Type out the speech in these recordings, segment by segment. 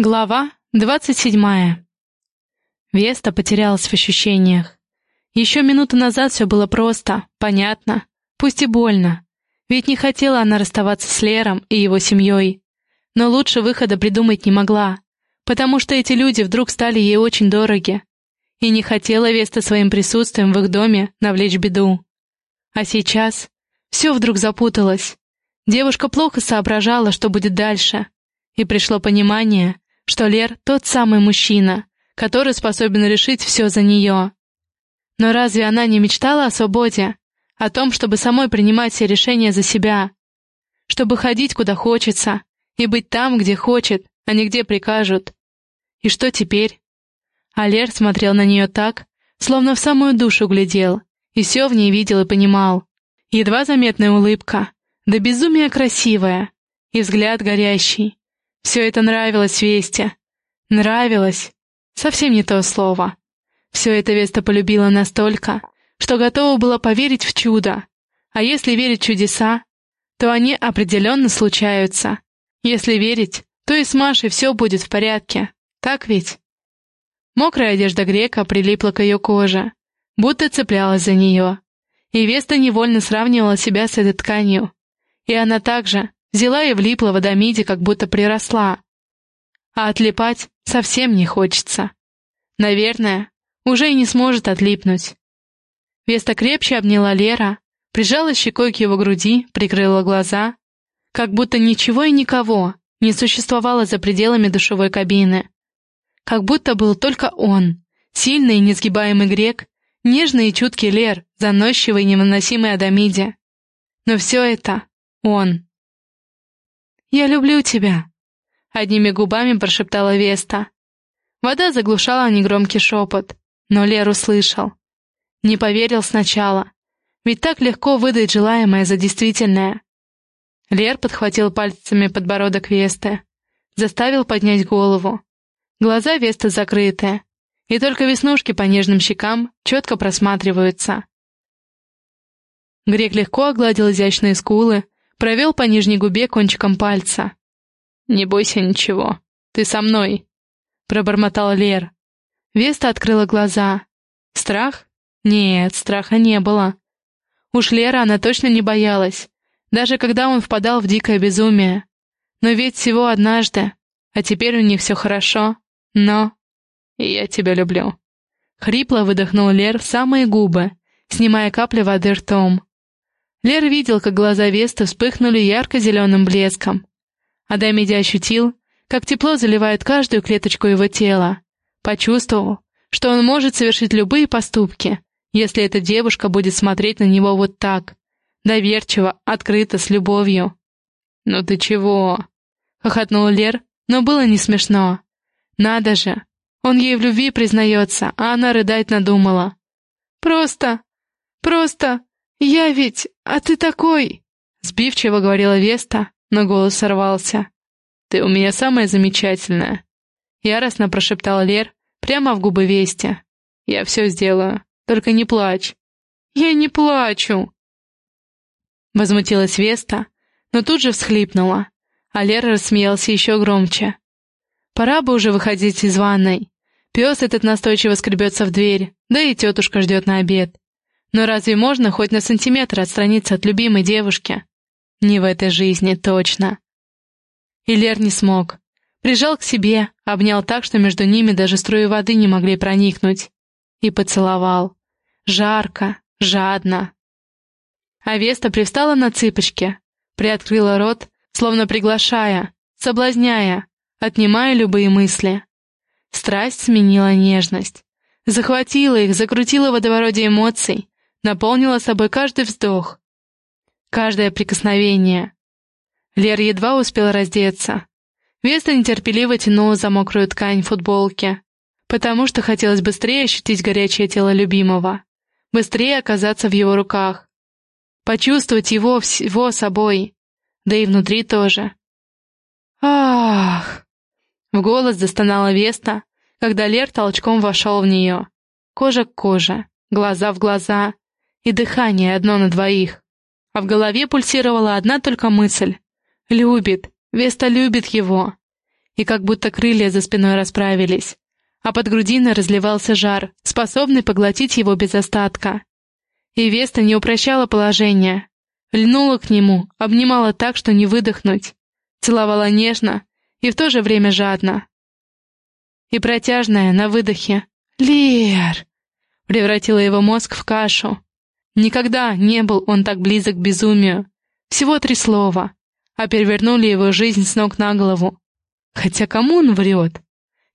Глава двадцать седьмая. Веста потерялась в ощущениях. Еще минуту назад все было просто, понятно, пусть и больно. Ведь не хотела она расставаться с Лером и его семьей. Но лучше выхода придумать не могла, потому что эти люди вдруг стали ей очень дороги. И не хотела Веста своим присутствием в их доме навлечь беду. А сейчас все вдруг запуталось. Девушка плохо соображала, что будет дальше. И пришло понимание, что Лер — тот самый мужчина, который способен решить все за нее. Но разве она не мечтала о свободе? О том, чтобы самой принимать все решения за себя? Чтобы ходить куда хочется и быть там, где хочет, а не где прикажут? И что теперь? А Лер смотрел на нее так, словно в самую душу глядел, и все в ней видел и понимал. Едва заметная улыбка, да безумие красивая, и взгляд горящий, все это нравилось Весте. Нравилось. Совсем не то слово. Все это Веста полюбила настолько, что готова была поверить в чудо. А если верить в чудеса, то они определенно случаются. Если верить, то и с Машей все будет в порядке. Так ведь? Мокрая одежда грека прилипла к ее коже, будто цеплялась за нее. И Веста невольно сравнивала себя с этой тканью. И она также, Взяла и влипла в Адамиде, как будто приросла. А отлипать совсем не хочется. Наверное, уже и не сможет отлипнуть. Веста крепче обняла Лера, прижала щекой к его груди, прикрыла глаза, как будто ничего и никого не существовало за пределами душевой кабины. Как будто был только он, сильный и несгибаемый грек, нежный и чуткий Лер, заносчивый и невыносимый Адамиде. Но все это он. «Я люблю тебя», — одними губами прошептала Веста. Вода заглушала негромкий шепот, но Лер услышал. Не поверил сначала, ведь так легко выдать желаемое за действительное. Лер подхватил пальцами подбородок Весты, заставил поднять голову. Глаза Весты закрыты, и только веснушки по нежным щекам четко просматриваются. Грек легко огладил изящные скулы, провел по нижней губе кончиком пальца. «Не бойся ничего, ты со мной», — пробормотал Лер. Веста открыла глаза. Страх? Нет, страха не было. Уж Лера она точно не боялась, даже когда он впадал в дикое безумие. Но ведь всего однажды, а теперь у них все хорошо, но... Я тебя люблю. Хрипло выдохнул Лер в самые губы, снимая капли воды ртом. Лер видел, как глаза Весты вспыхнули ярко-зеленым блеском. Адамиди ощутил, как тепло заливает каждую клеточку его тела. Почувствовал, что он может совершить любые поступки, если эта девушка будет смотреть на него вот так, доверчиво, открыто, с любовью. «Ну ты чего?» — хохотнул Лер, но было не смешно. «Надо же! Он ей в любви признается, а она рыдать надумала. Просто... просто... «Я ведь... А ты такой...» Сбивчиво говорила Веста, но голос сорвался. «Ты у меня самая замечательная!» Яростно прошептал Лер прямо в губы Вести. «Я все сделаю, только не плачь!» «Я не плачу!» Возмутилась Веста, но тут же всхлипнула, а Лер рассмеялся еще громче. «Пора бы уже выходить из ванной. Пес этот настойчиво скребется в дверь, да и тетушка ждет на обед. Но разве можно хоть на сантиметр отстраниться от любимой девушки? Не в этой жизни, точно. И Лер не смог. Прижал к себе, обнял так, что между ними даже струи воды не могли проникнуть. И поцеловал. Жарко, жадно. А Веста привстала на цыпочки, приоткрыла рот, словно приглашая, соблазняя, отнимая любые мысли. Страсть сменила нежность. Захватила их, закрутила в водовороте эмоций, наполнила собой каждый вздох, каждое прикосновение. Лер едва успел раздеться. Веста нетерпеливо тянула за мокрую ткань футболки, потому что хотелось быстрее ощутить горячее тело любимого, быстрее оказаться в его руках, почувствовать его всего собой, да и внутри тоже. «Ах!» — в голос застонала Веста, когда Лер толчком вошел в нее. Кожа к коже, глаза в глаза, и дыхание одно на двоих. А в голове пульсировала одна только мысль. Любит, Веста любит его. и как будто крылья за спиной расправились, а под грудиной разливался жар, способный поглотить его без остатка. И Веста не упрощала положение, льнула к нему, обнимала так, что не выдохнуть, целовала нежно и в то же время жадно. И протяжная на выдохе «Лер!» превратила его мозг в кашу. Никогда не был он так близок к безумию. Всего три слова, а перевернули его жизнь с ног на голову. Хотя кому он врет?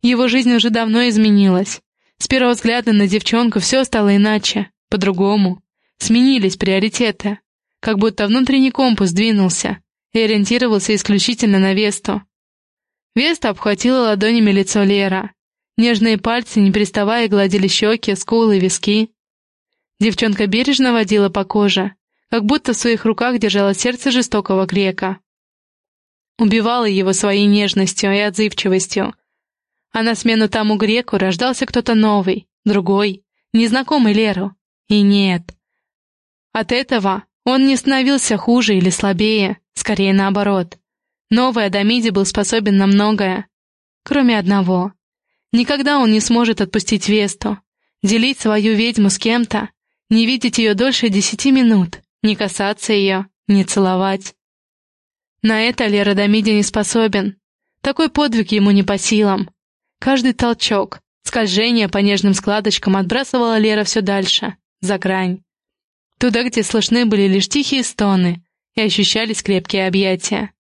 Его жизнь уже давно изменилась. С первого взгляда на девчонку все стало иначе, по-другому. Сменились приоритеты. Как будто внутренний компас двинулся и ориентировался исключительно на Весту. Веста обхватила ладонями лицо Лера. Нежные пальцы, не переставая, гладили щеки, скулы, виски. Девчонка бережно водила по коже, как будто в своих руках держала сердце жестокого грека. Убивала его своей нежностью и отзывчивостью. А на смену тому греку рождался кто-то новый, другой, незнакомый Леру. И нет. От этого он не становился хуже или слабее, скорее наоборот. Новый Адамиди был способен на многое, кроме одного. Никогда он не сможет отпустить Весту, делить свою ведьму с кем-то, не видеть ее дольше десяти минут, не касаться ее, не целовать. На это Лера Дамиди не способен. Такой подвиг ему не по силам. Каждый толчок, скольжение по нежным складочкам отбрасывала Лера все дальше, за грань. Туда, где слышны были лишь тихие стоны и ощущались крепкие объятия.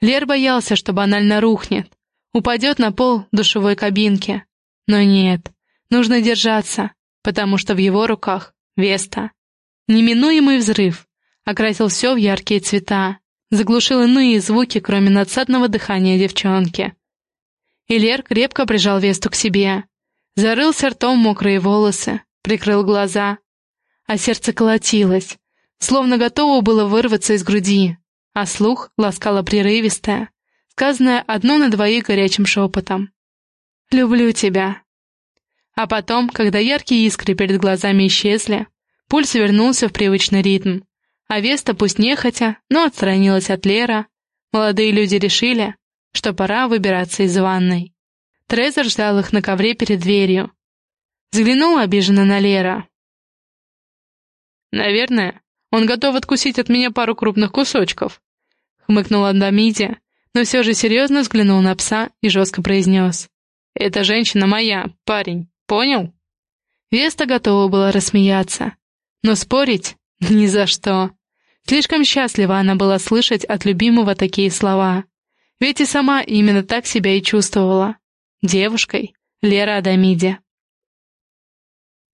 Лер боялся, что банально рухнет, упадет на пол душевой кабинки. Но нет, нужно держаться, потому что в его руках Веста. Неминуемый взрыв окрасил все в яркие цвета, заглушил иные звуки, кроме надсадного дыхания девчонки. И Лер крепко прижал Весту к себе, зарылся ртом мокрые волосы, прикрыл глаза, а сердце колотилось, словно готово было вырваться из груди, а слух ласкало прерывистое, сказанное одно на двоих горячим шепотом. «Люблю тебя». А потом, когда яркие искры перед глазами исчезли, пульс вернулся в привычный ритм, а Веста пусть нехотя, но отстранилась от Лера, молодые люди решили, что пора выбираться из ванной. Трезор ждал их на ковре перед дверью. Взглянула обиженно на Лера. «Наверное, он готов откусить от меня пару крупных кусочков», — хмыкнул Адамиди, но все же серьезно взглянул на пса и жестко произнес. «Эта женщина моя, парень, понял?» Веста готова была рассмеяться, но спорить ни за что. Слишком счастлива она была слышать от любимого такие слова. Ведь и сама именно так себя и чувствовала. Девушкой Лера Адамиди.